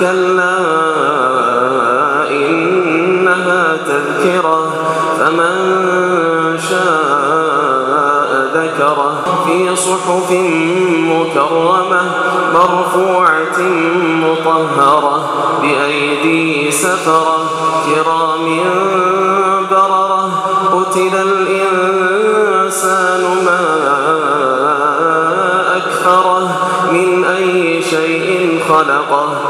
كلا إنها تذكرة فمن شاء ذكره. في صحف مكرمة مرفوعة مطهرة بأيدي سفرة كرام بررة. قتل الإنسان ما أكثره من أي شيء خلقه.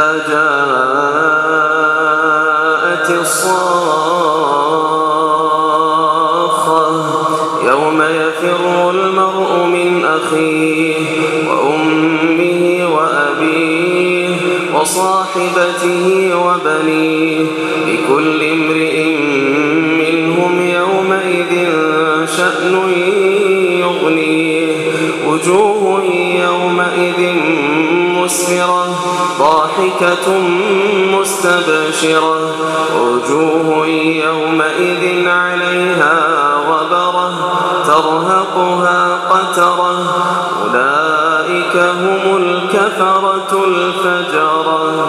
جاءت الصاخة يوم يفر المرء من أخيه وأمه وأبيه وصاحبته وبنيه لكل امرئ ضاحكة مستبشرة وجوه يومئذ عليها غبرة ترهقها قترة أولئك هم الكفرة الفجرة.